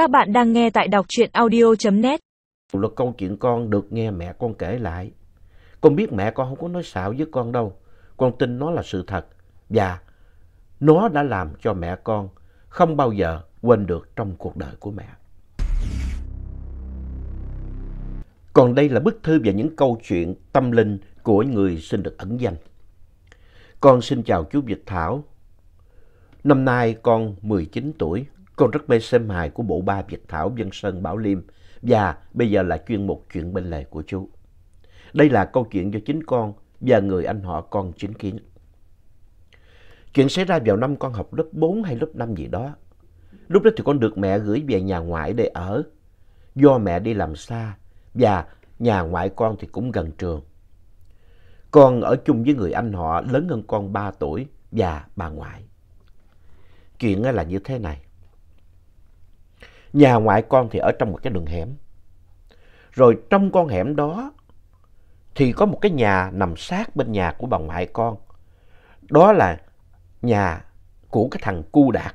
Các bạn đang nghe tại đọc truyện audio.net. là câu chuyện con được nghe mẹ con kể lại. Con biết mẹ con không có nói xạo với con đâu. Con tin nó là sự thật. Và nó đã làm cho mẹ con không bao giờ quên được trong cuộc đời của mẹ. Còn đây là bức thư và những câu chuyện tâm linh của người xin được ẩn danh. Con xin chào chú Việt Thảo. Năm nay con 19 tuổi. Con rất mê xem hài của bộ ba Việt Thảo Dân Sơn Bảo Liêm và bây giờ là chuyên mục chuyện bên lề của chú. Đây là câu chuyện do chính con và người anh họ con chứng kiến. Chuyện xảy ra vào năm con học lớp 4 hay lớp 5 gì đó. Lúc đó thì con được mẹ gửi về nhà ngoại để ở. Do mẹ đi làm xa và nhà ngoại con thì cũng gần trường. Con ở chung với người anh họ lớn hơn con 3 tuổi và bà ngoại. Chuyện là như thế này. Nhà ngoại con thì ở trong một cái đường hẻm. Rồi trong con hẻm đó thì có một cái nhà nằm sát bên nhà của bà ngoại con. Đó là nhà của cái thằng Cu Đạt.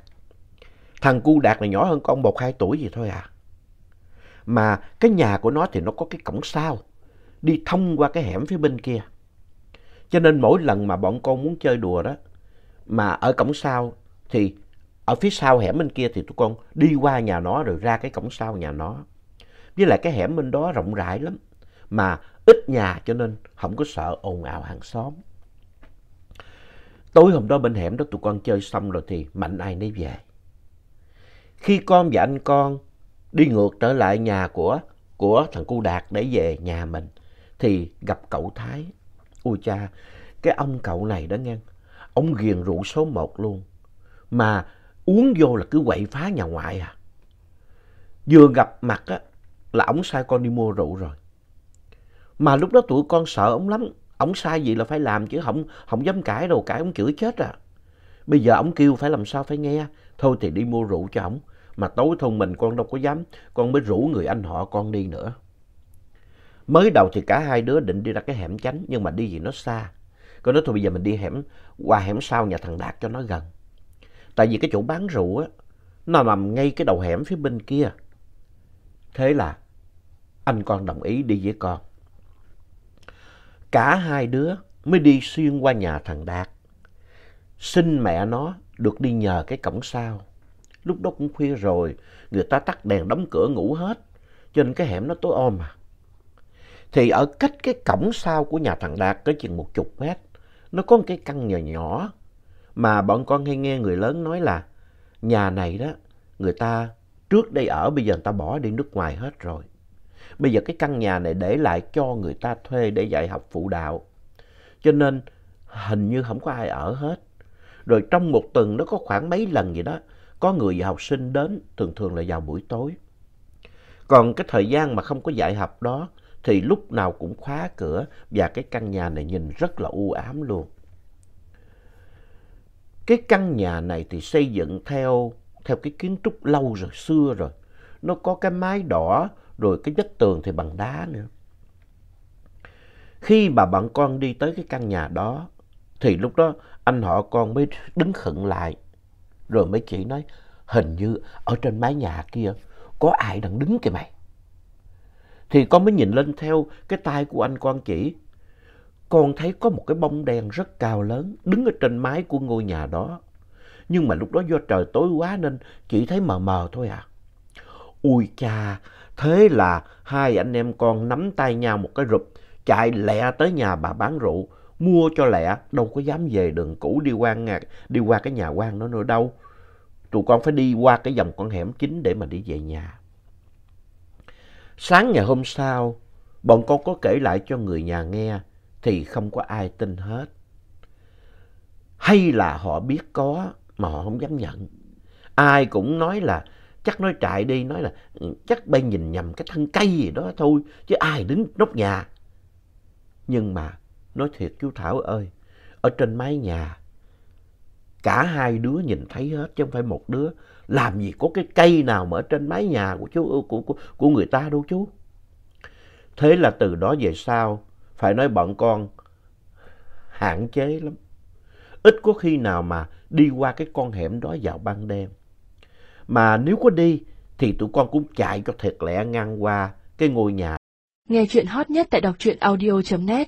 Thằng Cu Đạt này nhỏ hơn con một, hai tuổi gì thôi à. Mà cái nhà của nó thì nó có cái cổng sau, đi thông qua cái hẻm phía bên kia. Cho nên mỗi lần mà bọn con muốn chơi đùa đó, mà ở cổng sau thì ở phía sau hẻm bên kia thì tụi con đi qua nhà nó rồi ra cái cổng sau nhà nó. Với lại cái hẻm bên đó rộng rãi lắm. Mà ít nhà cho nên không có sợ ồn ào hàng xóm. Tối hôm đó bên hẻm đó tụi con chơi xong rồi thì mạnh ai nấy về. Khi con và anh con đi ngược trở lại nhà của, của thằng cu Đạt để về nhà mình thì gặp cậu Thái. Ôi cha, cái ông cậu này đó nghe, ông ghiền rượu số một luôn. Mà uống vô là cứ quậy phá nhà ngoại à. Vừa gặp mặt á, là ổng sai con đi mua rượu rồi. Mà lúc đó tụi con sợ ổng lắm. Ổng sai gì là phải làm chứ không, không dám cãi đâu, cãi ổng chửi chết à. Bây giờ ổng kêu phải làm sao phải nghe. Thôi thì đi mua rượu cho ổng. Mà tối thông mình con đâu có dám, con mới rủ người anh họ con đi nữa. Mới đầu thì cả hai đứa định đi ra cái hẻm chánh, nhưng mà đi gì nó xa. Con nói thôi bây giờ mình đi hẻm, qua hẻm sau nhà thằng Đạt cho nó gần. Tại vì cái chỗ bán rượu á, nó nằm ngay cái đầu hẻm phía bên kia. Thế là anh con đồng ý đi với con. Cả hai đứa mới đi xuyên qua nhà thằng Đạt. Xin mẹ nó được đi nhờ cái cổng sau. Lúc đó cũng khuya rồi, người ta tắt đèn đóng cửa ngủ hết. Cho nên cái hẻm nó tối om à. Thì ở cách cái cổng sau của nhà thằng Đạt có chừng một chục mét. Nó có một cái căn nhỏ nhỏ mà bọn con hay nghe người lớn nói là nhà này đó, người ta trước đây ở, bây giờ người ta bỏ đi nước ngoài hết rồi. Bây giờ cái căn nhà này để lại cho người ta thuê để dạy học phụ đạo. Cho nên hình như không có ai ở hết. Rồi trong một tuần nó có khoảng mấy lần gì đó, có người học sinh đến, thường thường là vào buổi tối. Còn cái thời gian mà không có dạy học đó, thì lúc nào cũng khóa cửa và cái căn nhà này nhìn rất là u ám luôn. Cái căn nhà này thì xây dựng theo, theo cái kiến trúc lâu rồi, xưa rồi. Nó có cái mái đỏ, rồi cái vách tường thì bằng đá nữa. Khi mà bọn con đi tới cái căn nhà đó, thì lúc đó anh họ con mới đứng khựng lại. Rồi mới chỉ nói, hình như ở trên mái nhà kia có ai đang đứng kìa mày. Thì con mới nhìn lên theo cái tay của anh con chỉ con thấy có một cái bông đen rất cao lớn đứng ở trên mái của ngôi nhà đó. Nhưng mà lúc đó do trời tối quá nên chỉ thấy mờ mờ thôi à. Ui cha, thế là hai anh em con nắm tay nhau một cái rụp, chạy lẹ tới nhà bà bán rượu, mua cho lẹ, đâu có dám về đường cũ đi qua, đi qua cái nhà quan đó nữa đâu. Tụi con phải đi qua cái dòng con hẻm chính để mà đi về nhà. Sáng ngày hôm sau, bọn con có kể lại cho người nhà nghe thì không có ai tin hết. Hay là họ biết có mà họ không dám nhận. Ai cũng nói là chắc nói trại đi, nói là ừ, chắc bay nhìn nhầm cái thân cây gì đó thôi, chứ ai đứng nóc nhà. Nhưng mà nói thiệt chú Thảo ơi, ở trên mái nhà, cả hai đứa nhìn thấy hết chứ không phải một đứa. Làm gì có cái cây nào mà ở trên mái nhà của chú của, của, của người ta đâu chú. Thế là từ đó về sau, phải nói bọn con hạn chế lắm. Ít có khi nào mà đi qua cái con hẻm đó vào ban đêm. Mà nếu có đi, thì tụi con cũng chạy cho thiệt lẹ ngang qua cái ngôi nhà. Nghe chuyện hot nhất tại đọc truyện audio.net